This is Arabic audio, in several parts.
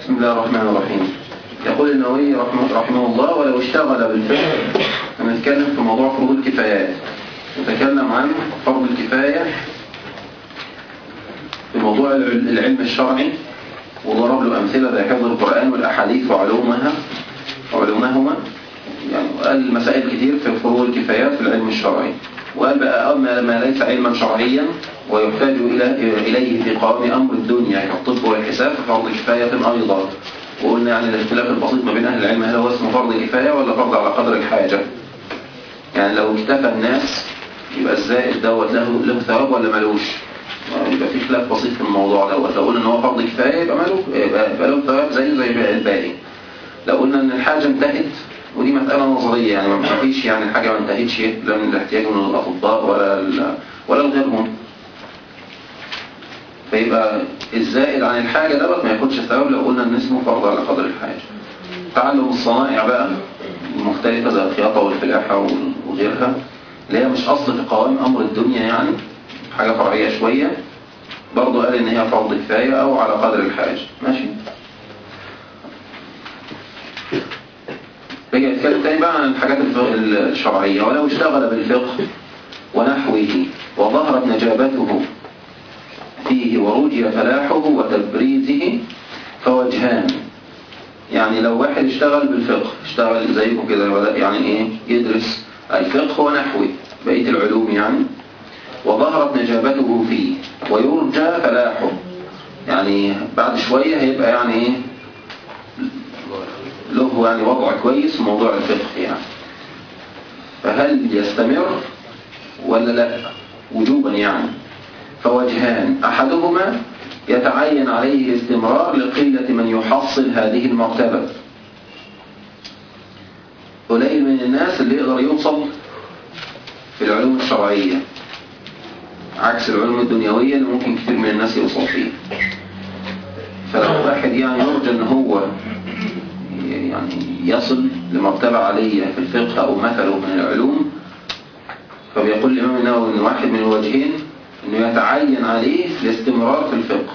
بسم الله الرحمن الرحيم. يقول النووي رحمه, رحمه الله ولو اشتغل بالفقه هنتكلم في موضوع فروض الكفايات. نتكلم عن فرض الكفاية في موضوع العلم الشرعي وضرب له أمثلة زي حفظ القرآن والأحاديث وعلومها وعلومهما. يعني قال مسائل كتير في فروض الكفايات في العلم الشرعي. وقال بقى أما ما ليس علما شرعيا ويحتاج إليه في قوام أمر الدنيا كالطب والحساب ففرض كفاية أيضا. وقلنا يعني الاختلاف البسيط ما بين أهل العلم هل هو اسمه فرض كفاية ولا فرض على قدر الحاجة؟ يعني لو اكتفى الناس يبقى الزائد دوت له له ثواب ولا ملوش؟ يبقى في خلاف بسيط في الموضوع دوت. لو قلنا إن هو فرض كفاية يبقى ماله يبقى, له ثواب زيه زي الباقي. لو قلنا إن الحاجة انتهت ودي مسألة نظرية يعني ما فيش يعني الحاجة ما انتهتش لا من الاحتياج من الأطباء ولا ولا لغيرهم فيبقى الزائد عن الحاجة دوت ما ياخدش ثواب لو قلنا إن اسمه فرض على قدر الحاجة. تعلم الصنائع بقى المختلفه زي الخياطة والفلاحة وغيرها اللي هي مش أصل في قوام أمر الدنيا يعني حاجة فرعية شوية برضو قال إن هي فرض كفاية أو على قدر الحاجة. ماشي؟ رجع يتكلم تاني بقى عن الحاجات الشرعية. ولو اشتغل بالفقه ونحوه وظهرت نجابته فيه ورجي فلاحه وتبريزه فوجهان. يعني لو واحد اشتغل بالفقه اشتغل زيكم كده يعني إيه يدرس الفقه ونحوه بقية العلوم يعني وظهرت نجابته فيه ويرجى فلاحه. يعني بعد شوية هيبقى يعني إيه له يعني وضع كويس في موضوع الفقه يعني. فهل يستمر ولا لا؟ وجوبا يعني. فوجهان. أحدهما يتعين عليه الاستمرار لقلة من يحصل هذه المرتبة. قليل من الناس اللي يقدر يوصل في العلوم الشرعية عكس العلوم الدنيوية اللي ممكن كتير من الناس يوصل فيه فلو واحد يعني يرجى ان هو يعني يصل لمرتبة عالية في الفقه أو مثله من العلوم فبيقول الامام النووي ان واحد من الوجهين إنه يتعين عليه الاستمرار في الفقه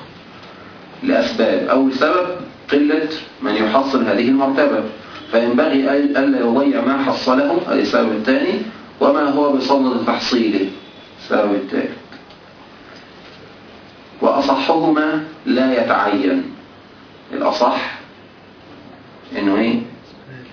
لأسباب. أول سبب قلة من يحصل هذه المرتبة. فينبغي ألا يضيع ما حصله هذا السبب الثاني وما هو بصدد تحصيله. السبب الثالث. وأصحهما لا يتعين. الأصح إنه إيه؟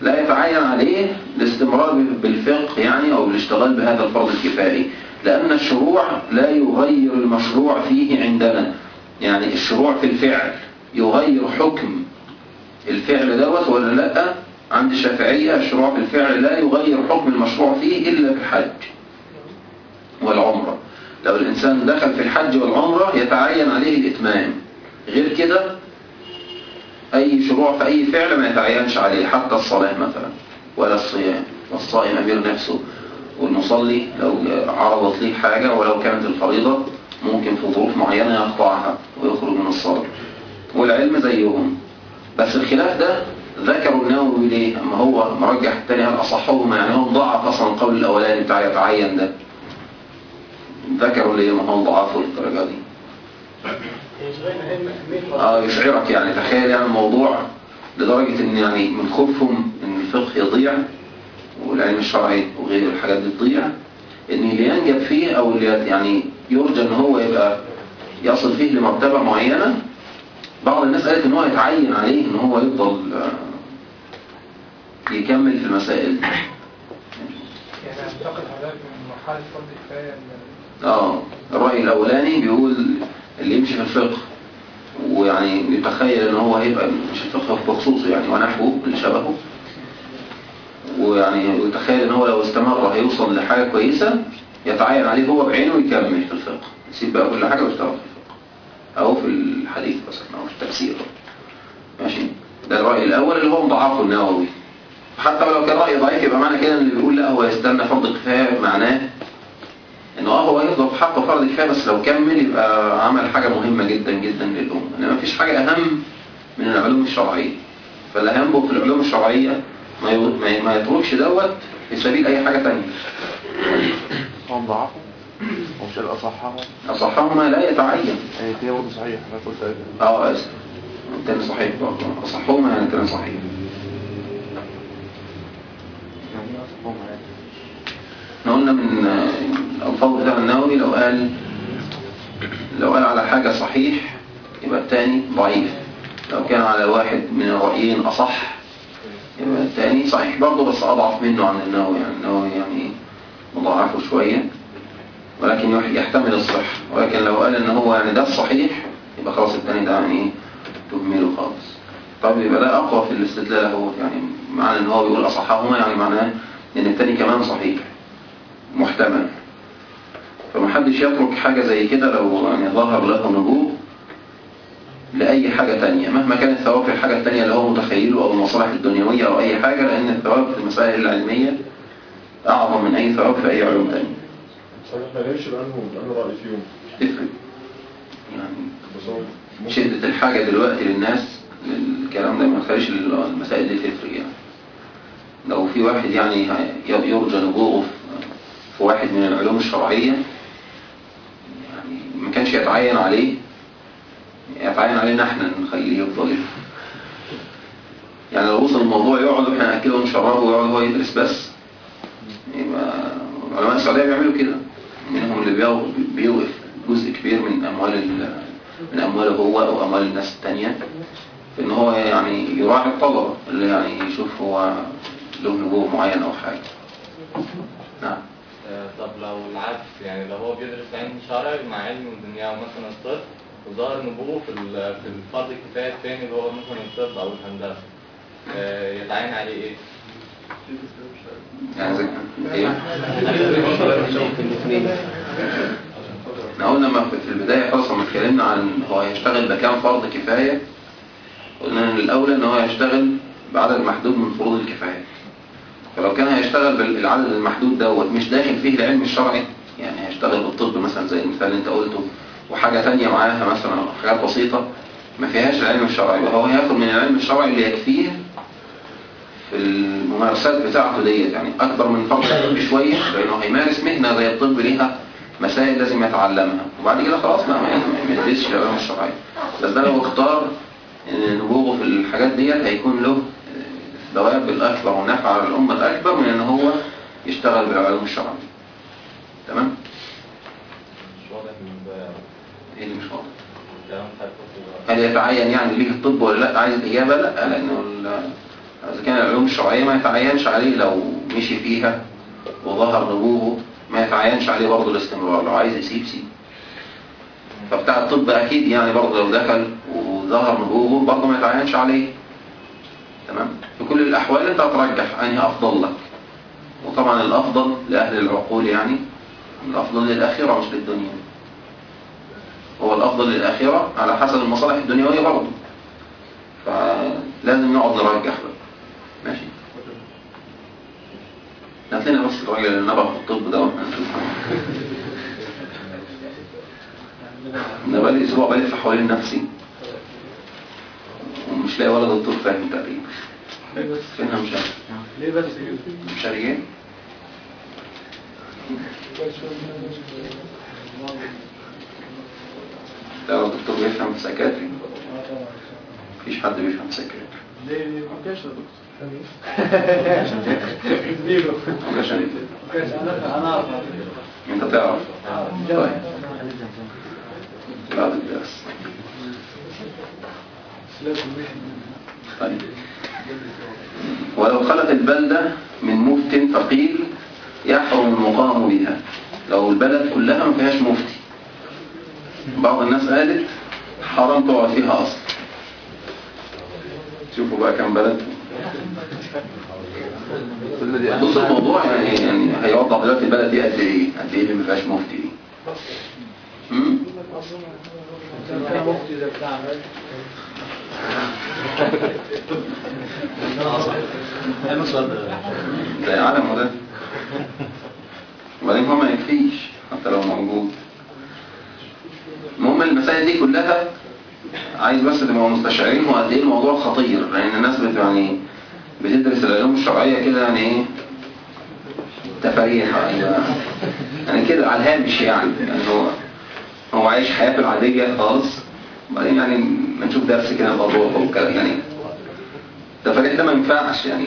لا يتعين عليه الاستمرار بالفقه يعني أو الاشتغال بهذا الفرض الكفائي لأن الشروع لا يغير المشروع فيه عندنا. يعني الشروع في الفعل يغير حكم الفعل دوت ولا لأ؟ عند الشافعية الشروع في الفعل لا يغير حكم المشروع فيه إلا في الحج والعمرة. لو الإنسان دخل في الحج والعمرة يتعين عليه الإتمام. غير كده أي شروع في أي فعل ما يتعينش عليه حتى الصلاة مثلا ولا الصيام. والصائم أمير نفسه. والمصلي لو عرضت ليه حاجة ولو كانت الفريضة ممكن في ظروف معينة يقطعها ويخرج من الصلاة. والعلم زيهم. بس الخلاف ده ذكروا النووي ليه؟ أما هو مرجح الثاني هل اصحهما يعني هو ضعف أصلا القول الأولاني بتاع يتعين ده؟ ذكروا ليه؟ ما هو ضعفه للدرجة دي. آه يشعرك يعني. تخيل يعني الموضوع لدرجة إن يعني من خوفهم إن الفقه يضيع والعلم الشرعي وغير الحاجات دي تضيع إن اللي ينجب فيه أو اللي يعني يرجى إن هو يبقى يصل فيه لمرتبة معينة بعض الناس قالت إن هو يتعين عليه إن هو يفضل يكمل في المسائل يعني انتقل حضرتك من مرحلة فرض كفاية آه الرأي الأولاني بيقول اللي يمشي في الفقه. ويعني يتخيل إن هو هيبقى مش الفقه بخصوصه يعني ونحوه اللي شبهه. ويعني يتخيل إن هو لو استمر هيوصل لحاجة كويسة يتعين عليه هو بعينه يكمل في الفقه. يسيب بقى كل حاجة ويشتغل في الفقه. أو في الحديث مثلا أو في التفسير. ماشي؟ ده الرأي الأول اللي هو مضاعفه النووي. حتى لو كان رأي ضعيف يبقى معنى كده إن اللي بيقول لا هو يستنى فرض كفاية معناه إنه آه هو في حقه فرض كفاية بس لو كمل يبقى عمل حاجة مهمة جدا جدا للأمة. إنما مفيش حاجة أهم من العلوم الشرعية. فاللي هينبغ في العلوم الشرعية ما ما- يتركش دوت في سبيل أي حاجة تانية. هم ضعفوا ومش الأصحهم أصحهما لا يتعين. يعني دي برضه صحيح أنا قلت آه اسف التاني صحيح برضه. أصحهما يعني التاني صحيح. يعني إيه أصحهم يعني. إحنا قلنا من الألفاظ بتاع النووي لو قال لو قال على حاجة صحيح يبقى التاني ضعيف. لو كان على واحد من الرأيين أصح يبقى التاني صحيح برضه بس أضعف منه عن النووي. يعني النووي يعني مضاعفه شوية ولكن يح- يحتمل الصح. ولكن لو قال إن هو يعني ده الصحيح يبقى خلاص التاني ده يعني إيه؟ تهمله خالص. طب يبقى ده أقوى في الاستدلال هو يعني معنى إن هو بيقول أصحهما يعني معناه إن التاني كمان صحيح. محتمل. فمحدش يترك حاجة زي كده لو يعني ظهر له نبوغ لأي حاجة تانية. مهما كان الثواب في الحاجة التانية اللي هو متخيله أو المصالح الدنيوية أو أي حاجة لأن الثواب في المسائل العلمية أعظم من أي ثواب في أي علوم تانية. صحيح ما نمشي بأنه بأنه رأي فيهم. تفرق يعني شدة الحاجة دلوقتي للناس الكلام ده ما تخليش المسائل دي تفرق يعني. لو في واحد يعني يرجى نبوغه في- واحد من العلوم الشرعية. يعني ما كانش يتعين عليه. يتعين علينا إحنا نخليه يفضل. يعني لو وصل الموضوع يقعد وإحنا ناكله ونشربه ويقعد هو يدرس بس. يبقى علماء السعودية بيعملوا كده. منهم اللي بيو- بيوقف جزء كبير من أموال ال- من أمواله هو أو أموال الناس التانية. في إن هو يعني يراعي الطلبة اللي يعني يشوف هو له نبوغ معين أو حاجة. نعم. طب لو العكس يعني لو هو بيدرس علم شرعي مع علم دنيا مثلا الطب وظهر نبوغه في في الفرض الكفاية الثاني اللي هو مثلا الطب أو الهندسة آه، يتعين عليه إيه؟ إحنا قلنا ما في البداية خالص لما اتكلمنا عن هو هيشتغل بكام فرض كفاية قلنا إن الأولى إن هو يشتغل بعدد محدود من فروض الكفاية فلو كان هيشتغل بالعدد المحدود دوت مش داخل فيه العلم الشرعي يعني هيشتغل بالطب مثلا زي المثال اللي انت قلته وحاجة تانية معاها مثلا حاجات بسيطة ما فيهاش العلم الشرعي. يبقى هو هياخد من العلم الشرعي اللي يكفيه في الممارسات بتاعته ديت. يعني أكبر من فرض الطب شوية لأنه هيمارس مهنة زي الطب ليها مسائل لازم يتعلمها. وبعد كده خلاص ما يدرسش العلوم الشرعيه بس ده لو اختار نبوغه في الحاجات ديت هيكون له الثواب الأكبر والنفع على الامه الأكبر من إن هو يشتغل بالعلوم الشرعيه تمام؟ مش واضح إيه اللي مش واضح؟ هل يتعين يعني ليه الطب ولا لأ؟ عايز الإجابة لأ لأنه إذا كان العلوم الشرعية ما يتعينش عليه لو مشي فيها وظهر نبوغه ما يتعينش عليه برضه الاستمرار. لو عايز يسيب سيب. فبتاع الطب أكيد يعني برضه لو دخل وظهر نبوغه برضه ما يتعينش عليه. تمام؟ في كل الأحوال أنت هترجح أنهي أفضل لك. وطبعا الأفضل لأهل العقول يعني الأفضل للآخرة مش للدنيا. هو الأفضل للآخرة على حسب المصالح الدنيوية برضه. فلازم نقعد نرجح بقى. ماشي؟ هات بس الراجل اللي نبغ في الطب ده. وإحنا نشوف أنا بقالي أسبوع بلف حوالين نفسي. ومش لاقي ولا دكتور فاهم تقريبا. فينها مش عارف ليه بس؟ مش عارف إيه تعرف دكتور بيفهم سكاتري مفيش حد بيفهم سكاتري ليه؟ ما كانش يا دكتور. انت تعرف. طيب. بعد الدرس. طيب. ولو خلت البلدة من مفت فقيل يحرم المقام بها. لو البلد كلها ما فيهاش مفتي. بعض الناس قالت حرام تقعد فيها أصلا. شوفوا بقى كم بلد. بص الموضوع يعني يعني هيوضح دلوقتي البلد دي قد إيه قد إيه اللي ما فيهاش مفتي دي. زي عالم ده وبعدين هو ما يكفيش حتى لو موجود المهم المسائل دي كلها عايز بس تبقوا مستشعرين هو قد إيه الموضوع خطير لأن الناس بت يعني بتدرس العلوم الشرعيه كده يعني إيه تفاريح يعني يعني كده على الهامش يعني يعني هو هو عايش حياته العادية خالص. وبعدين يعني نشوف درس كده الأضواء والكلام يعني. ده فريق ده ما ينفعش يعني.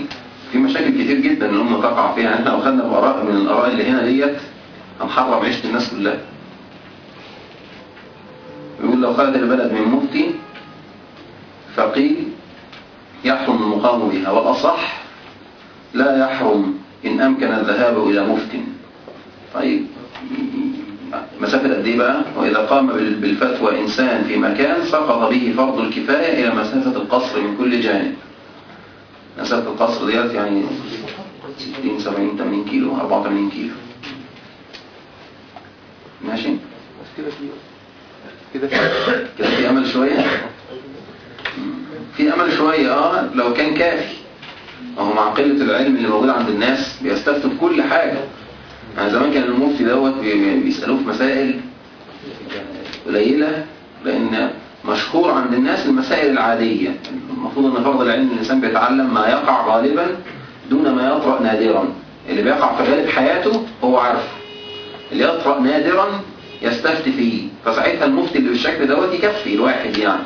في مشاكل كتير جدا اللي هم تقع فيها. إحنا لو خدنا بآراء من الآراء اللي هنا ديت. هنحرم عيشة الناس كلها. يقول لو خرج البلد من مفتي فقيل يحرم المقام بها والأصح لا يحرم إن أمكن الذهاب إلى مفت. طيب مسافة قد إيه بقى؟ وإذا قام بال- بالفتوى إنسان في مكان سقط به فرض الكفاية إلى مسافة القصر من كل جانب. مسافة القصر ديت يعني 60 70 80 كيلو 84 كيلو. ماشي؟ كده في كده في كده في أمل شوية؟ في أمل شوية آه لو كان كافي. اهو مع قلة العلم اللي موجود عند الناس بيستفتوا في كل حاجة. يعني زمان كان المفتي دوت بي- بيسألوه في مسائل قليلة لأن مشهور عند الناس المسائل العادية. المفروض أن فرض العلم الإنسان بيتعلم ما يقع غالبا دون ما يطرأ نادرا. اللي بيقع في غالب حياته هو عارفه اللي يطرأ نادرا يستفتي فيه. فساعتها المفتي اللي بالشكل دوت يكفي الواحد يعني.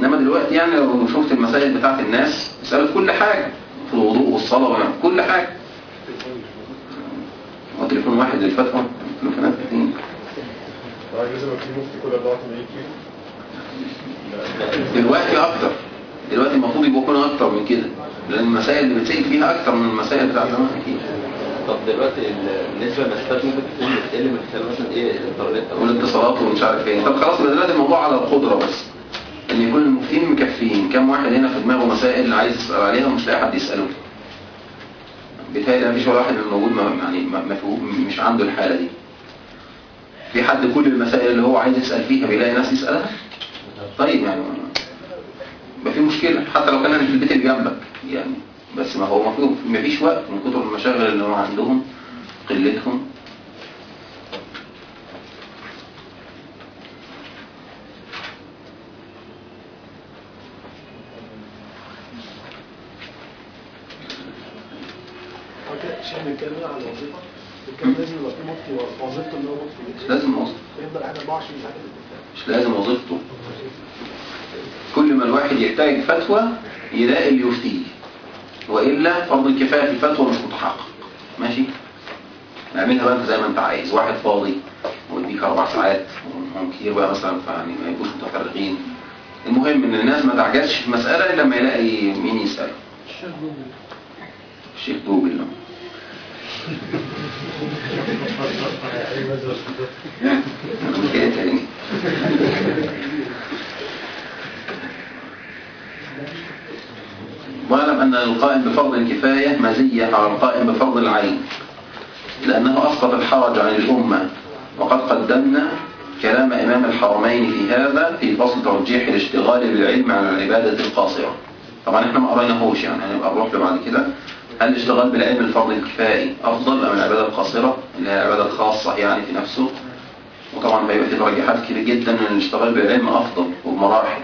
إنما دلوقتي يعني لو شفت المسائل بتاعت الناس يسألوا في كل حاجة في الوضوء والصلاة يعني كل حاجة. هو تليفون واحد للفتوى تليفونات اثنين. لازم يبقى في مفتي كل 84 كيلو دلوقتي أكتر. دلوقتي المفروض يبقوا يكونوا أكتر من كده. لأن المسائل اللي بتسأل فيها أكتر من المسائل بتاعت زمان أكيد طب دلوقتي ال- بالنسبة للمسافات ممكن تكون بتقل من خلال مثلا إيه الإنترنت أو والاتصالات ومش عارف إيه. طب خلاص دلوقتي الموضوع على القدرة بس. إن يكون المفتين مكفيين. كم واحد هنا في دماغه مسائل عايز يسأل عليها ومش لاقي حد يسأله. بيتهيألي مفيش ولا واحد من الموجود يعني مش عنده الحالة دي. في حد كل المسائل اللي هو عايز يسأل فيها بيلاقي ناس يسألها؟ طيب يعني ما في مشكلة. حتى لو كان في البيت اللي جنبك يعني. بس ما هو المفروض ما فيش وقت من كتر المشاغل اللي هو عندهم قلتهم. عشان بنتكلم على الوظيفة. بنتكلم لازم يبقى مفتي وظيفته ان هو مش لازم وظيفة. يفضل قاعد 24 ساعة. مش لازم وظيفته. كل ما الواحد يحتاج فتوى يلاقي اللي يفتيه. وإلا فرض الكفاية في الفتوى مش متحقق. ماشي؟ نعملها بقى انت زي ما أنت عايز. واحد فاضي ويديك أربع ساعات وهم كتير بقى مثلا فيعني ما يبقوش متفرغين. المهم إن الناس ما تعجزش في مسألة إلا لما يلاقي مين يسأله. الشيخ جوجل جاي تاني واعلم أن القائم بفرض الكفاية مزية على القائم بفرض العين لأنه أسقط الحرج عن الأمة وقد قدمنا كلام إمام الحرمين في هذا في فصل ترجيح الاشتغال بالعلم عن العبادة القاصرة. طبعا إحنا ما قريناهوش يعني هنبقى نروح له بعد كده. الاشتغال بالعلم الفرض الكفائي أفضل أم العبادة القاصرة؟ اللي هي العبادة الخاصة يعني في نفسه. وطبعا هيبقى في ترجيحات كتير جدا إن الاشتغال بالعلم أفضل وبمراحل.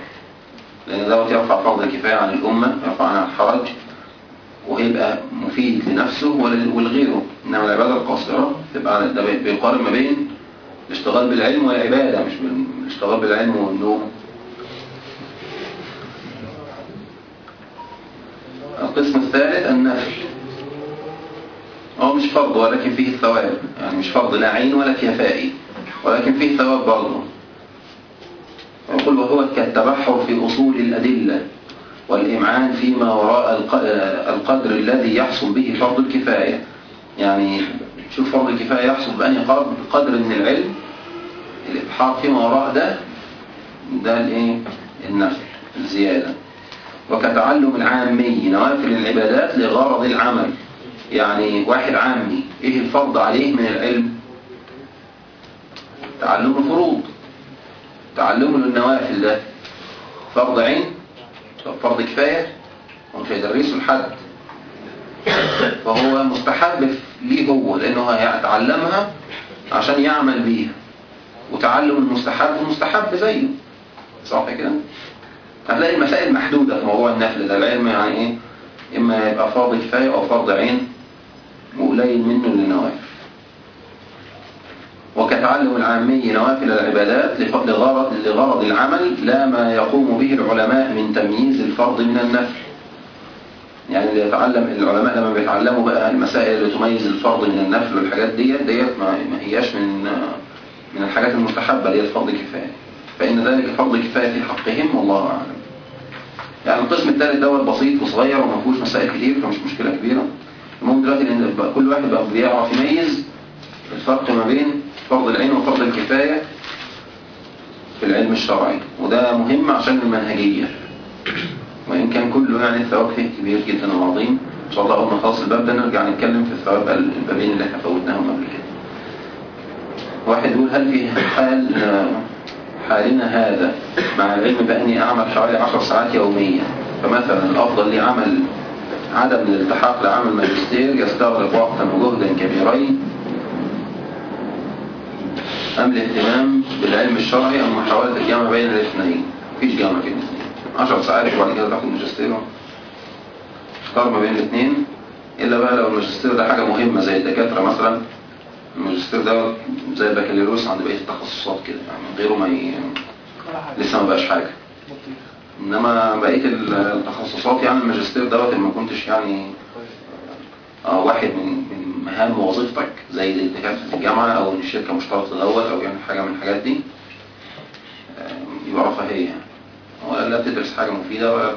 لأن دوت يرفع فرض الكفاية عن الأمة يرفع عنها الحرج وهيبقى مفيد لنفسه ول- ولغيره. إنما العبادة القاصرة تبقى ده بي- بيقارن ما بين الاشتغال بالعلم والعبادة مش الاشتغال بالعلم والنوم. القسم الثالث النفل هو مش فرض ولكن فيه الثواب يعني مش فرض لا عين ولا كفائي ولكن فيه ثواب برضه. يقول وهو كالتبحر في أصول الأدلة والإمعان فيما وراء الق- القدر الذي يحصل به فرض الكفاية. يعني شوف فرض الكفاية يحصل بأني قدر قدر من العلم. الإبحار فيما وراء ده ده الإيه؟ النفل الزيادة. وكتعلم العامي نوافل العبادات لغرض العمل. يعني واحد عامي إيه الفرض عليه من العلم. تعلم الفروض. تعلمه للنوافل ده. فرض عين فرض كفاية ومش هيدرسه لحد. فهو مستحب ليه هو لأنه هيتعلمها عشان يعمل بيها. وتعلم المستحب مستحب زيه. صح كده؟ هتلاقي المسائل محدودة في موضوع النفل ده. العلم يعني إيه؟ إما يبقى فرض كفاية أو فرض عين. وقليل منه للنوافل وكتعلم العامي نوافل العبادات لغرض, لغرض العمل لا ما يقوم به العلماء من تمييز الفرض من النفل يعني اللي يتعلم العلماء لما بيتعلموا بقى المسائل اللي تميز الفرض من النفل والحاجات ديت ديت ما هياش من من الحاجات المستحبة ديت فرض كفاية. فإن ذلك فرض كفاية في حقهم والله أعلم. يعني القسم الثالث دوت بسيط وصغير وما فيهوش مسائل كتير فمش مشكلة كبيرة. المهم دلوقتي ان بقى كل واحد بقى بيعرف يميز الفرق ما بين فرض العين وفرض الكفاية في العلم الشرعي. وده مهم عشان المنهجية. وإن كان كله يعني الثواب فيه كبير جدا وعظيم. إن شاء الله أول ما نخلص الباب ده نرجع نتكلم في الثواب البابين اللي إحنا فوتناهم قبل كده. واحد يقول هل في حال حالنا هذا مع العلم بأني أعمل حوالي 10 ساعات يوميا؟ فمثلا الأفضل لي عمل عدم الالتحاق لعمل ماجستير يستغرق وقتا وجهدا كبيرين. أم الاهتمام بالعلم الشرعي أم محاولة الجمع بين الاثنين؟ مفيش جمع بين الاثنين 10 ساعات وبعد كده تاخد ماجستير. اختار ما بين الاثنين. إلا بقى لو الماجستير ده حاجة مهمة زي الدكاترة مثلا. الماجستير ده زي البكالوريوس عند بقية التخصصات كده يعني من غيره ما ي... لسه ما بقاش حاجة. إنما بقية التخصصات يعني الماجستير دوت ما كنتش يعني آه واحد من من مهام وظيفتك زي دكاتره الجامعة أو إن الشركة مشترطه الأول أو يعني حاجة من الحاجات دي. آه، يبقى رفاهية يعني. ولا لا بتدرس حاجة مفيدة ولا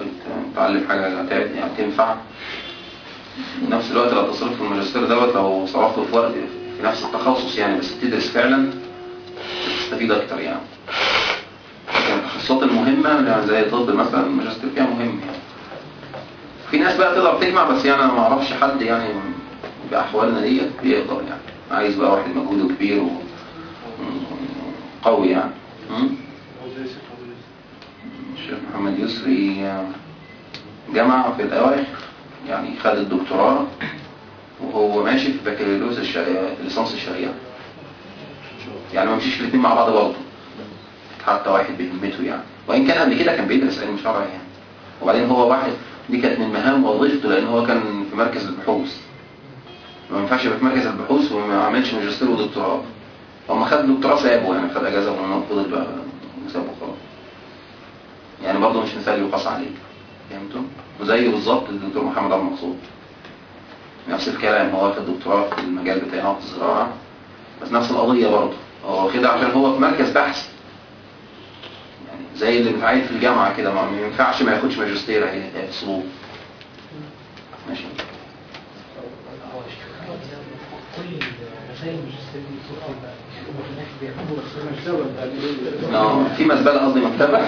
بتتعلم حاجة يعني تنفع. في نفس الوقت لو تصرف في الماجستير دوت لو صرفته في وقت في نفس التخصص يعني بس بتدرس فعلا تستفيد أكتر يعني. المهمة يعني زي الطب مثلا الماجستير فيها مهم يعني. في ناس بقى تقدر تجمع بس يعني أنا ما أعرفش حد يعني بأحوالنا ديت بيقدر يعني. عايز بقى واحد مجهوده كبير وقوي يعني. الشيخ محمد يسري جمع في الأواخر يعني خد الدكتوراه وهو ماشي في بكالوريوس الشريعة ليسانس الشريعة. يعني ما مشيش الاثنين مع بعض برضه. حتى واحد بهمته يعني. وإن كان قبل كده كان بيدرس علم شرعي يعني. وبعدين هو واحد دي كانت من مهام وظيفته لأن هو كان في مركز البحوث. ما ينفعش يبقى في مركز البحوث وما عملش ماجستير ودكتوراه. فما خد دكتوراه سابه يعني خد أجازة وما فضل بقى سابه خلاص يعني برضه مش مثال يقاس عليه. فهمتوا؟ وزيه بالظبط الدكتور محمد عبد المقصود. نفس الكلام هو واخد دكتوراه في المجال بتاع نقط الزراعة. بس نفس القضية برضه. هو واخدها عشان هو في مركز بحث. زي اللي بيتعين في الجامعة كده ما ينفعش ما ياخدش ماجستير هيفصلوه ماشي. آه في مزبله قصدي مكتبة.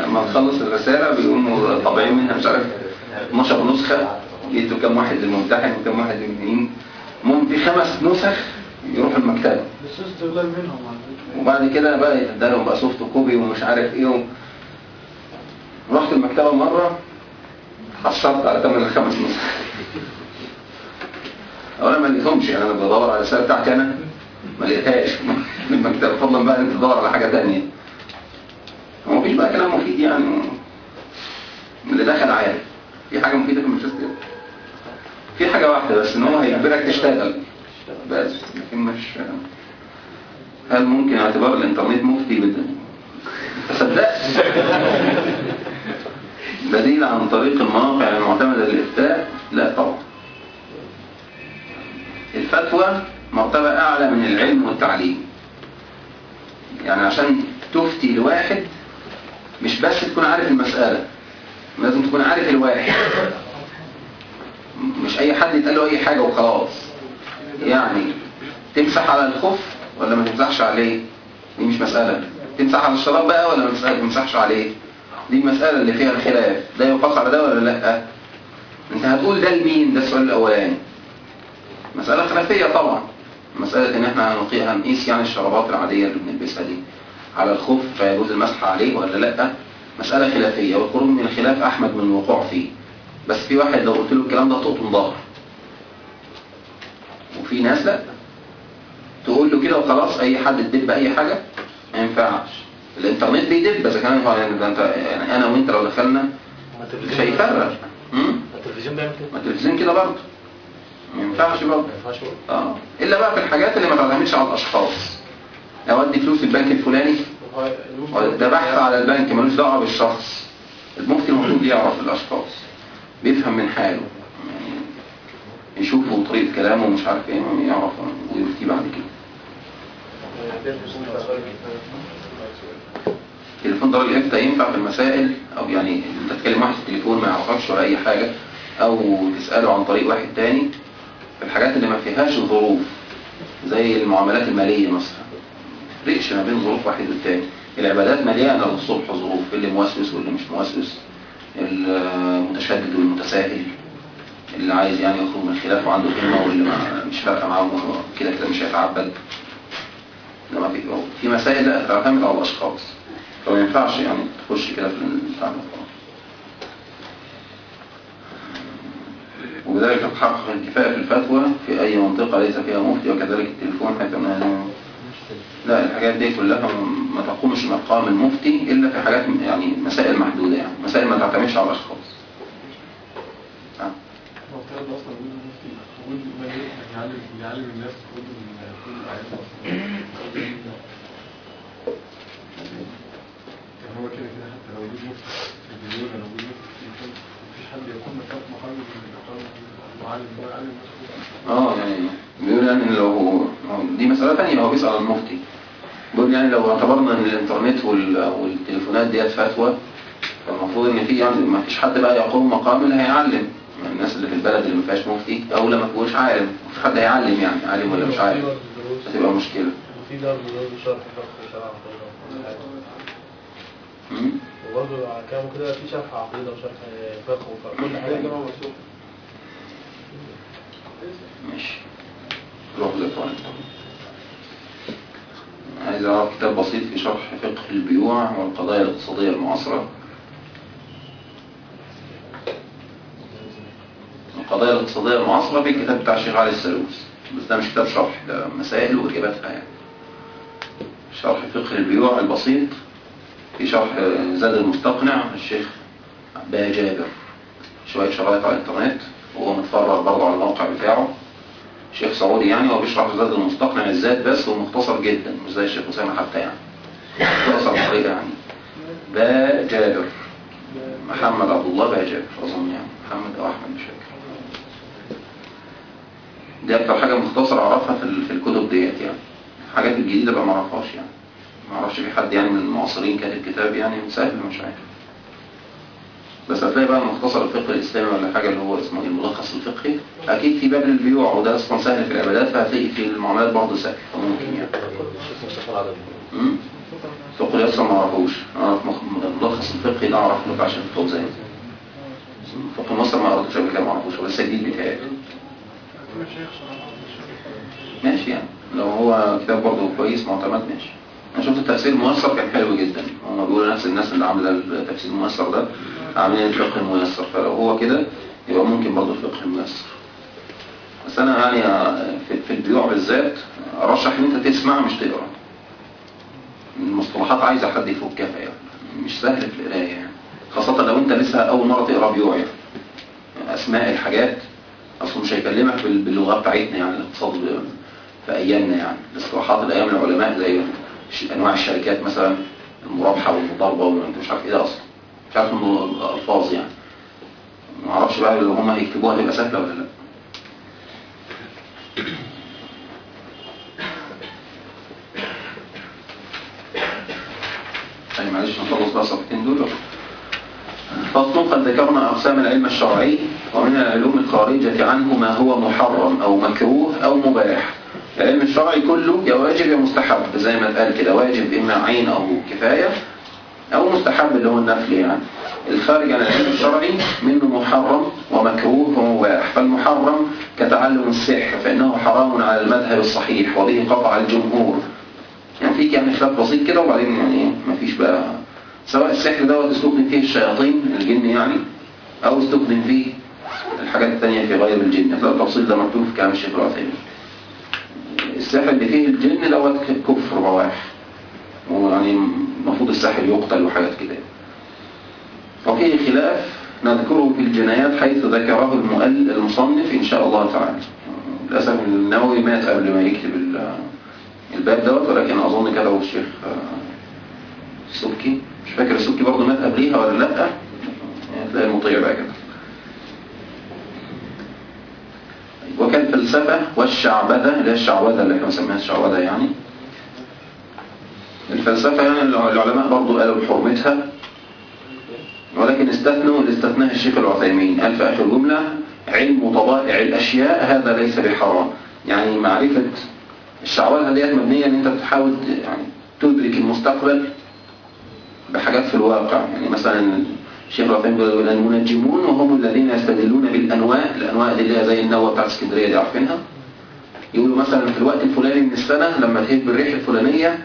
لما نخلص الرسالة بيقوموا طابعين منها مش عارف 12 نسخة. يدوا كام واحد للممتحن وكام واحد للمين المهم في خمس نسخ يروحوا المكتبة. استغلال منهم وبعد كده بقى يتدالهم بقى soft copy ومش عارف إيه. رحت المكتبة مرة حصلت على ثمن الخمس نسخ اولا ما لقيتهمش يعني أنا بدور على الرسالة بتاعتي أنا ما لقيتهاش. المكتبة فضلا بقى انت تدور على حاجة ثانية هو مفيش بقى كلام مفيد يعني. اللي دخل عارف. في حاجة مفيدة في الماجستير؟ في حاجة واحدة بس إن هو هيجبرك تشتغل. بس لكن مش هل ممكن اعتبار الانترنت مفتي تصدقت بديل عن طريق المواقع المعتمدة للإفتاء لا طبعا الفتوى مرتبة أعلى من العلم والتعليم. يعني عشان تفتي لواحد مش بس تكون عارف المسألة لازم تكون عارف الواحد. مش أي حد يتقال له أي حاجة وخلاص. يعني تمسح على الخف ولا ما تمسحش عليه. دي مش مسألة. تمسح على الشراب بقى ولا ما تمسحش عليه؟ دي المسألة اللي فيها الخلاف. ده يقاس على ده ولا لأ؟ أنت هتقول ده لمين؟ ده السؤال الأولاني. مسألة خلافية طبعا. مسألة إن إحنا هنقي- هنقيس يعني الشرابات العادية اللي بنلبسها دي. على الخف فيجوز المسح عليه ولا لأ؟ مسألة خلافية. والخروج من الخلاف أحمد من الوقوع فيه. بس في واحد لو قلت له الكلام ده تقطم ظهر وفي ناس لأ. تقول له كده وخلاص أي حد تدب أي حاجة ما ينفعش. الإنترنت بيدب اذا كان يعني ده أنت يعني أنا وأنت لو دخلنا مش هيفرق؟ التلفزيون بيعمل كده؟ ما التلفزيون كده برضه. ما ينفعش برضه. آه. إلا بقى في الحاجات اللي ما تعتمدش على الأشخاص. اودي فلوس البنك الفلاني ده بحث على البنك ملوش دعوة بالشخص. المفتي المفروض يعرف الأشخاص. بيفهم من حاله. يعني يشوفوا طريقة كلامه ومش عارف إيه يعرف ويفتي بعد كده. تليفون دار الافتاء ينفع في المسائل؟ أو يعني أنت تكلم واحد في التليفون ما يعرفكش ولا أي حاجة أو تسأله عن طريق واحد تاني. في الحاجات اللي ما فيهاش ظروف زي المعاملات المالية مثلا. ما تفرقش ما بين ظروف واحد والتاني. العبادات مليانه للصبح ظروف اللي موسوس واللي مش موسوس المتشدد والمتساهل اللي عايز يعني يخرج من الخلاف وعنده همه واللي مش فارقة معاه كده كده مش هيتعبد. لما في في مسائل لا تعتمد على الاشخاص فما ينفعش يعني تخش كده في خلاص. وبذلك تتحقق الكفاءة في الفتوى في أي منطقة ليس فيها مفتي وكذلك التليفون حيث أنه لا الحاجات دي كلها ما تقومش مقام المفتي إلا في حاجات يعني مسائل محدودة يعني مسائل ما تعتمدش على الأشخاص آه. يعني بيقول يعني لو هو دي مسألة تانية هو بيسأل المفتي. بيقول يعني لو اعتبرنا إن الإنترنت وال- والتليفونات ديت فتوى فالمفروض إن في يعني ما فيش حد بقى يقوم مقام اللي هيعلم. الناس اللي في البلد اللي ما فيهاش مفتي أو ما فيهوش عالم. مفيش حد هيعلم يعني عالم ولا مش عالم. هتبقى مشكلة. في دار بيقول شرح فقه وشرح عقيدة. وبرضه على كلامه كده في شرح عقيدة وشرح فقه وكل حاجة جمع مسؤول ماشي. روح للإخوان عايز أعرف كتاب بسيط في شرح فقه البيوع والقضايا الاقتصادية المعاصرة. القضايا الاقتصادية المعاصرة في كتاب بتاع الشيخ علي السلوس. بس ده مش كتاب شرح ده مسائل وإجاباتها يعني شرح فقه البيوع البسيط في شرح زاد المستقنع الشيخ عباية جابر. شوية شرايط على الإنترنت وهو متفرغ برضه على الموقع بتاعه. شيخ سعودي يعني هو بيشرح زاد المستقنع الذات بس ومختصر جدا مش زي الشيخ أسامة حتى يعني. مختصر بطريقة يعني. با جابر. محمد عبد الله با جابر أظن يعني. محمد أو أحمد مش دي أكتر حاجة مختصرة أعرفها في ال- في الكتب ديت يعني. الحاجات الجديدة بقى ما أعرفهاش يعني. ما أعرفش في حد يعني من المعاصرين كاتب كتاب يعني سهل مش عارف بس هتلاقي بقى مختصر الفقه الإسلامي ولا حاجة اللي هو اسمه إيه الملخص الفقهي أكيد في باب للبيوع وده أصلا سهل في العبادات فهتلاقي في المعاملات برضه سهل. فممكن يعني؟ فقه الأسلام ما أعرفوش. أعرف مخ- ملخص الفقهي ده أعرف له عشان الفوزان فقه مصر ما قرأتوش قبل كده ما أعرفوش. هو لسه جديد بتاعي ماشي يعني. لو هو كتاب برضه كويس معتمد ماشي. أنا شفت التفسير الميسر كان حلو جدا. هم بيقولوا نفس الناس اللي عاملة التفسير الميسر ده عاملين الفقه الميسر. فلو هو كده يبقى ممكن برضه الفقه الميسر. بس أنا يعني في, البيوع بالذات أرشح إن أنت تسمع مش تقرأ. المصطلحات عايزة حد يفكها يعني. مش سهل في القراية يعني. خاصة لو أنت لسه أول مرة تقرأ بيوع يعني. أسماء الحاجات أصلا مش هيكلمك بال- باللغة بتاعتنا يعني الاقتصاد في أيامنا يعني. الاصطلاحات الأيام العلماء زي أنواع الشركات مثلا المرابحة والمضاربة وانت مش عارف إيه ده أصلا. مش عارف ألفاظ يعني. ما أعرفش بقى لو هم هيكتبوها تبقى سهلة ولا لأ طيب معلش نخلص بقى الصفحتين دول فصل قد ذكرنا أقسام العلم الشرعي ومن العلوم الخارجة عنه ما هو محرم أو مكروه أو مباح. العلم الشرعي كله يا واجب يا مستحب زي ما اتقال كده واجب إما عين أو كفاية أو مستحب اللي هو النفل يعني. الخارج عن العلم الشرعي منه محرم ومكروه ومباح. فالمحرم كتعلم السحر فإنه حرام على المذهب الصحيح وبه قطع الجمهور. يعني فيك يعني خلاف بسيط كده وبعدين يعني إيه مفيش بقى سواء السحر دوت استخدم فيه الشياطين الجن يعني أو استخدم فيه الحاجات التانية في غير الجن. هتلاقي التفصيل ده مكتوب في كلام الشيخ العثيمين السحر اللي فيه الجن دوت كفر بواح ويعني المفروض الساحر يقتل وحاجات كده. وفيه خلاف نذكره في الجنايات حيث ذكره المؤل المصنف إن شاء الله تعالى. للأسف النووي مات قبل ما يكتب ال- الباب دوت ولكن أظن كتبه الشيخ السبكي مش فاكر السبكي برضه مات قبليها ولا لأ. يعني تلاقي المطيع بقى كده. وكالفلسفة والشعبذة اللي هي الشعوذة اللي إحنا بنسميها الشعوذة يعني. الفلسفة يعني العلماء برضو قالوا بحرمتها. ولكن استثنوا اللي استثناه الشيخ العثيمين. قال في آخر جملة. علم طبائع الأشياء هذا ليس بحرام. يعني معرفة الشعوذة ديت مبنية إن أنت بتحاول يعني تدرك المستقبل بحاجات في الواقع. يعني مثلا الشيخ العثيمين بيقول المنجمون وهم الذين يستدلون بالأنواء الأنواء دي اللي هي زي النوة بتاعت اسكندرية دي عارفينها؟ يقولوا مثلا في الوقت الفلاني من السنة لما تهب الريح الفلانية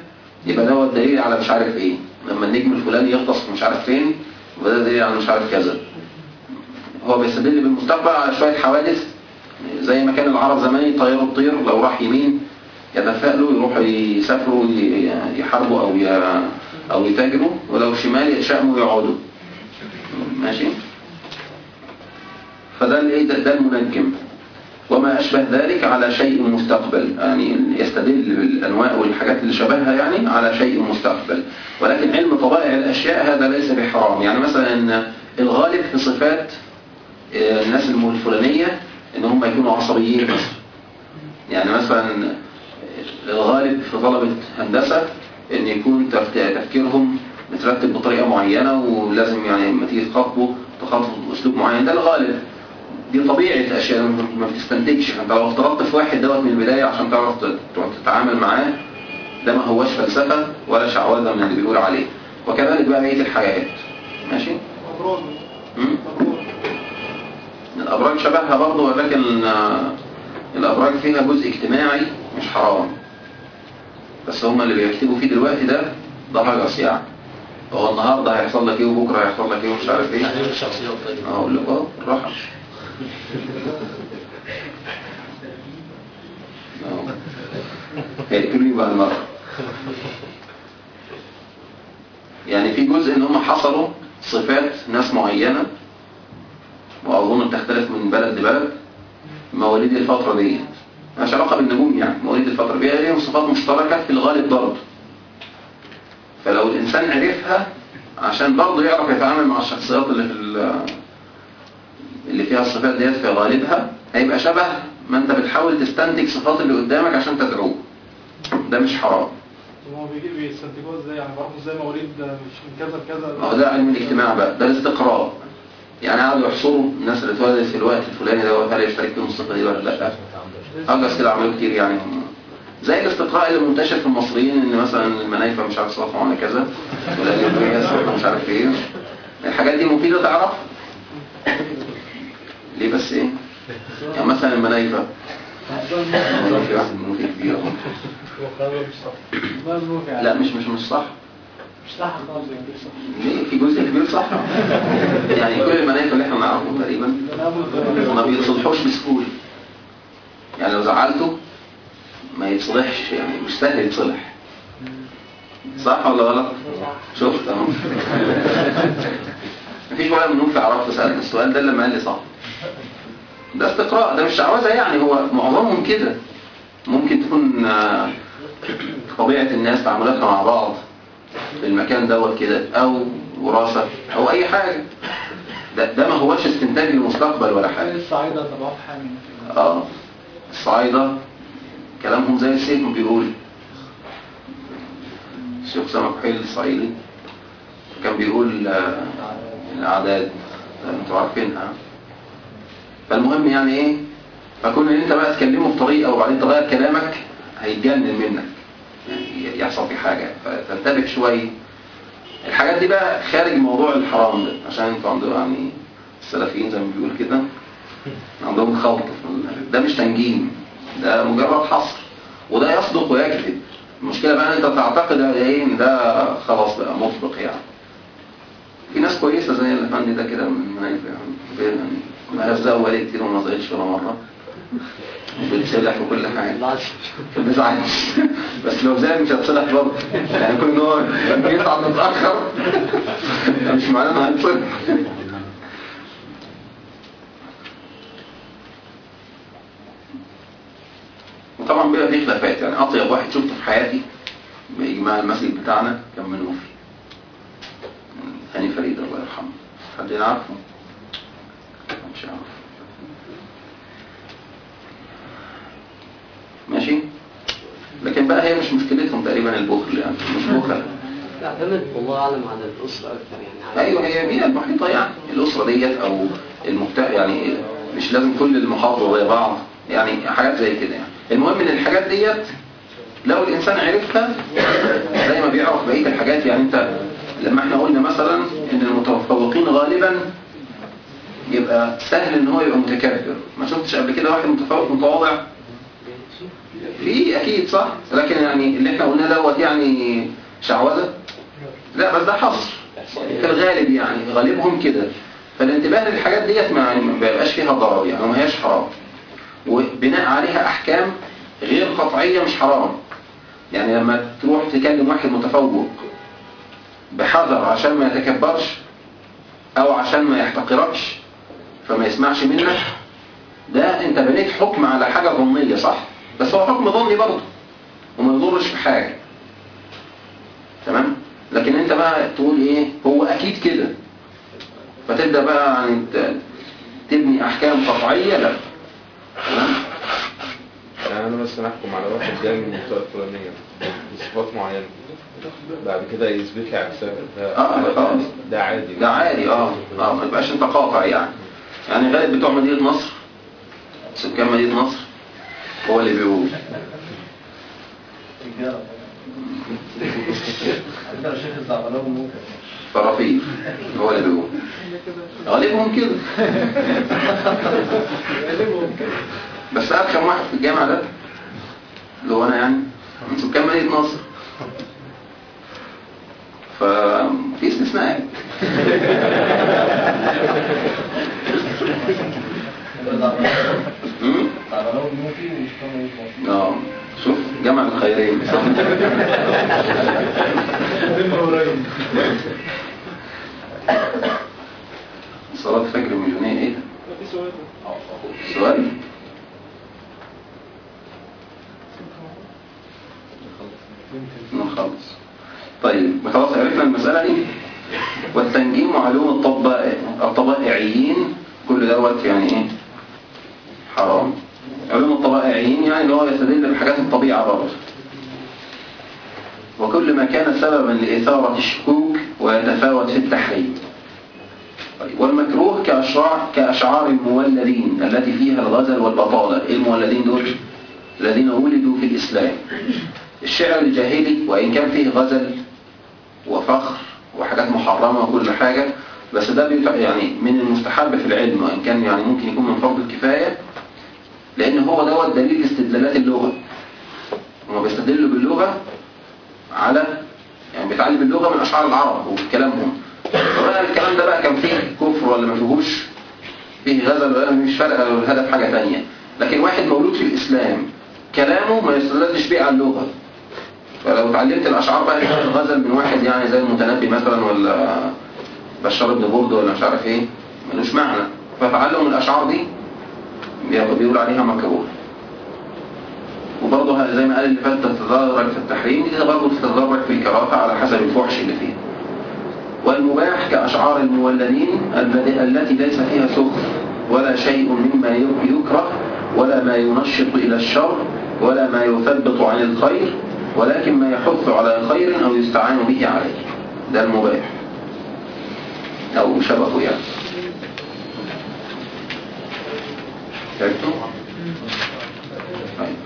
يبقى دوت دليل على مش عارف إيه. لما النجم الفلاني يغطس مش عارف فين يبقى ده دليل على مش عارف كذا. هو بيستدل بالمستقبل على شوية حوادث. زي ما كان العرب زمان يطيروا الطير لو راح يمين يتفائلوا يروحوا يسافروا يحاربوا أو ي- أو يتاجروا ولو شمال يتشائموا يقعدوا ماشي؟ فده الايه ده, ده المنجم. وما أشبه ذلك على شيء مستقبل. يعني يستدل بالأنواع والحاجات اللي شبهها يعني على شيء مستقبل. ولكن علم طبائع الأشياء هذا ليس بحرام. يعني مثلا الغالب في صفات آه، الناس الفلانية إن هم يكونوا عصبيين. مثلا يعني مثلا الغالب في طلبة هندسة إن يكون تفكيرهم مترتب بطريقة معينة ولازم يعني لما تيجي تخاطبه تخاطبه بأسلوب معين. ده الغالب. دي طبيعة أشياء ما بتستنتجش. انت لو افترضت في واحد دوت من البداية عشان تعرف تتعامل معاه ده ما هوش فلسفة ولا شعوذة من اللي بيقول عليه. وكذلك بقى بقية الحاجات. ماشي؟ مبروك الأبراج شبهها برضه ولكن آه، الأبراج فيها جزء اجتماعي مش حرام. بس هم اللي بيكتبوا فيه دلوقتي ده ده هجس يعني هو النهارده هيحصل لك إيه وبكره هيحصل لك إيه ومش عارف إيه. تحليل الشخصيات أقول لك آه راحه هيقتلوا لي بقى المرة يعني في جزء إن هم حصروا صفات ناس معينة وأظن بتختلف من بلد لبلد مواليد الفترة دي مش علاقة بالنجوم يعني. مواليد الفترة دي ليهم صفات مشتركة في الغالب برضه. فلو الإنسان عرفها عشان برضه يعرف يتعامل مع الشخصيات اللي في ال- اللي فيها الصفات ديت في غالبها هيبقى شبه ما انت بتحاول تستنتج صفات اللي قدامك عشان تدعوه. ده مش حرام. هو بيجي بيستنتجوها إزاي؟ يعني برضه إزاي مواليد مش من كذا لكذا. ما هو ده علم الاجتماع بقى. ده الاستقراء يعني قعدوا يحصروا الناس اللي اتولدت في الوقت الفلاني ده هل يشترك فيهم الصفة دي ولا لا؟ هجس كده عملوا كتير يعني. زي الاستقراء اللي منتشر في المصريين إن مثلا المنايفة مش عارف صفحه ولا كذا ولا مش عارف إيه. الحاجات دي مفيدة تعرف؟ ليه بس إيه؟ يعني مثلا المنايفة. في واحد كبير. لا مش مش مش صح. مش صح في جزء كبير صح. يعني كل المنايفة اللي إحنا نعرفهم تقريبا. ما بيتصلحوش بسهولة. يعني لو زعلته ما يتصلحش يعني مش سهل يتصلح. صح ولا غلط؟ شفت أهو. مفيش ولا منهم في عرفت سألت السؤال ده لما قال لي صح. ده استقراء ده مش شعوذة يعني هو معظمهم كده. ممكن تكون آه، طبيعة الناس تعاملاتها مع بعض في المكان دوت كده أو وراثة أو أي حاجة. ده, ده ما هوش استنتاج للمستقبل ولا حاجة. الصعيدة طبعا حامي. آه. الصعايدة كلامهم زي السيف ما بيقول. الشيخ سامح حيل الصعيدي كان بيقول آه، الأعداد أنتوا عارفينها فالمهم يعني إيه؟ فكون إن أنت بقى تكلمه بطريقة وبعدين تغير كلامك هيتجنن منك. يعني يحصل في حاجة. فتنتبه شوية الحاجات دي بقى خارج موضوع الحرام ده عشان أنتوا عندكم يعني السلفيين زي ما بيقول كده. عندهم خلط في ده مش تنجيم. ده مجرد حصر. وده يصدق ويكذب. المشكلة بقى إن أنت تعتقد إيه؟ إن ده خلاص بقى مطلق يعني. في ناس كويسة زي اللي عندي ده كده يعني. ما هزقوا بالي كتير وما زعلش ولا مرة. بيتصلح وكل حاجة. ما بيزعلش بس لو زعل مش هتصلح برضه. يعني كل ان هو بيطلع متأخر مش معناه إنه هيتصلح. في خلافات يعني أطيب واحد شفته في حياتي بإجماع المسجد بتاعنا كان منوفي هاني فريد الله يرحمه حد يعرفه؟ مش عارف ماشي؟ لكن بقى هي مش مشكلتهم تقريبا البخل يعني مش بخل يعتمد والله أعلم على الأسرة أكثر يعني. أيوه هي بيئة المحيطه يعني. الأسرة ديت أو المجتمع يعني مش لازم كل المحافظة زي بعض. يعني حاجات زي كده يعني. المهم إن الحاجات ديت لو الإنسان عرفها زي ما بيعرف بقية الحاجات. يعني أنت لما إحنا قلنا مثلا إن المتفوقين غالبا يبقى سهل إن هو يبقى متكبر ما شفتش قبل كده واحد متفوق متواضع؟ في أكيد صح؟ لكن يعني اللي إحنا قلناه دوت يعني شعوذة؟ لا بس ده حصر. في الغالب يعني غالبهم كده. فالانتباه للحاجات ديت ما يعني ما بيبقاش فيها ضرر يعني وما هياش حرام. وبناء عليها أحكام غير قطعية مش حرام. يعني لما تروح تكلم واحد متفوق بحذر عشان ما يتكبرش أو عشان ما يحتقركش فما يسمعش منك ده أنت بنيت حكم على حاجة ظنية صح؟ بس هو حكم ظني برضه وما يضرش في حاجة. تمام؟ لكن أنت بقى تقول إيه؟ هو أكيد كده. فتبدأ بقى يعني تبني أحكام قطعية لا. يعني أنا مثلا احكم على واحد جاي من المنطقة الفلانية. بصفات معينة. بعد كده يثبت لي عكسها. ده, آه، خلاص. ده عادي. ده عادي. آه آه ما يبقاش أنت قاطع يعني. يعني غالب بتوع مدينة نصر سكان مدينة نصر هو اللي بيقول. أنت لو شيخ الزعبلاوي ممكن. فرافيل هو اللي بيقول. غالبهم كده. بس أرخم واحد في الجامعة ده اللي هو أنا يعني من سكان مدينة نصر ففي استثناءات آه. شوف جمع الخيرين. صلاة فجر مليونية إيه؟ ده؟ سؤال. نخلص طيب خلاص عرفنا المسألة دي. والتنجيم وعلوم الطبائع الطبائعيين كل دوت يعني إيه؟ حرام. علوم الطبائعيين يعني اللي هو يستدل بحاجات الطبيعة برضه. وكل ما كان سببا لإثارة الشكوك ويتفاوت في التحريم. طيب، والمكروه كأشعار, كأشعار المولدين التي فيها الغزل والبطالة. إيه المولدين دول؟ الذين ولدوا في الإسلام. الشعر الجاهلي وإن كان فيه غزل وفخر وحاجات محرمة وكل حاجة بس ده يعني من المستحب في العلم وإن كان يعني ممكن يكون من فرض الكفاية لأن هو دوت دليل استدلالات اللغة. هما بيستدلوا باللغة على يعني بيتعلم اللغة من أشعار العرب وكلامهم. فبقى الكلام ده بقى كان فيه كفر ولا ما فيهوش؟ فيه غزل ولا مش فارقة الهدف حاجة تانية. لكن واحد مولود في الإسلام كلامه ما يستدلش بيه على اللغة. فلو اتعلمت الأشعار بقى الغزل من واحد يعني زي المتنبي مثلا ولا بشار بن برد ولا مش عارف إيه ملوش معنى. فتعلم الأشعار دي بيقول عليها مكروه. وبرضه زي ما قال اللي فات تتدرج في التحريم دي برضه تتدرج في الكراهة على حسب الفحش اللي فيها. والمباح كأشعار المولدين التي ليس فيها سخر ولا شيء مما يكره ولا ما ينشط إلى الشر ولا ما يثبط عن الخير ولكن ما يحث على خير أو يستعان به عليه. ده المباح. أو شبهه يعني. طيب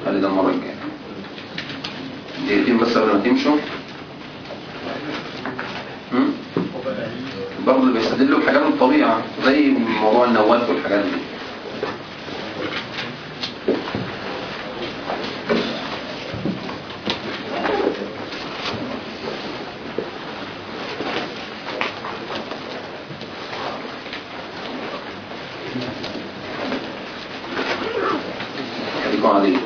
خلي ده المرة الجاية. دقيقتين بس قبل ما تمشوا؟ برضه اللي بيستدلوا بحاجات الطبيعة زي موضوع النوات والحاجات دي خليكم عليه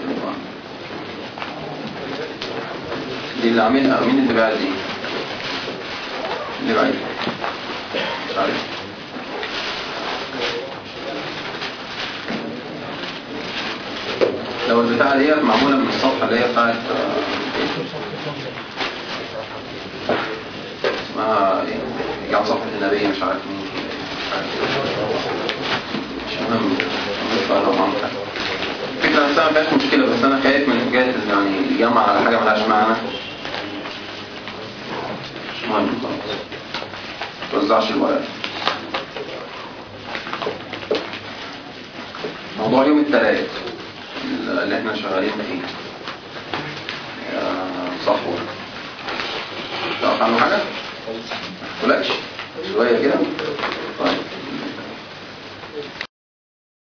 عاملها مين اللي بعد دي اللي بعد مش عارف لو البتاعة ديت معمولة من الصفحة اللي هي بتاعت اسمها إيه؟ يعني صفحة النبي مش عارف مين مش مهم مش حاجة. الفكرة نفسها ما فيهاش مشكلة بس أنا خايف من حكاية يعني الجمع على حاجة ملهاش معنى توزعش الورق موضوع يوم الثلاث اللي إحنا شغالين فيه. صحوة تعرف عنه حاجة؟ مقولكش شوية كده؟ طيب.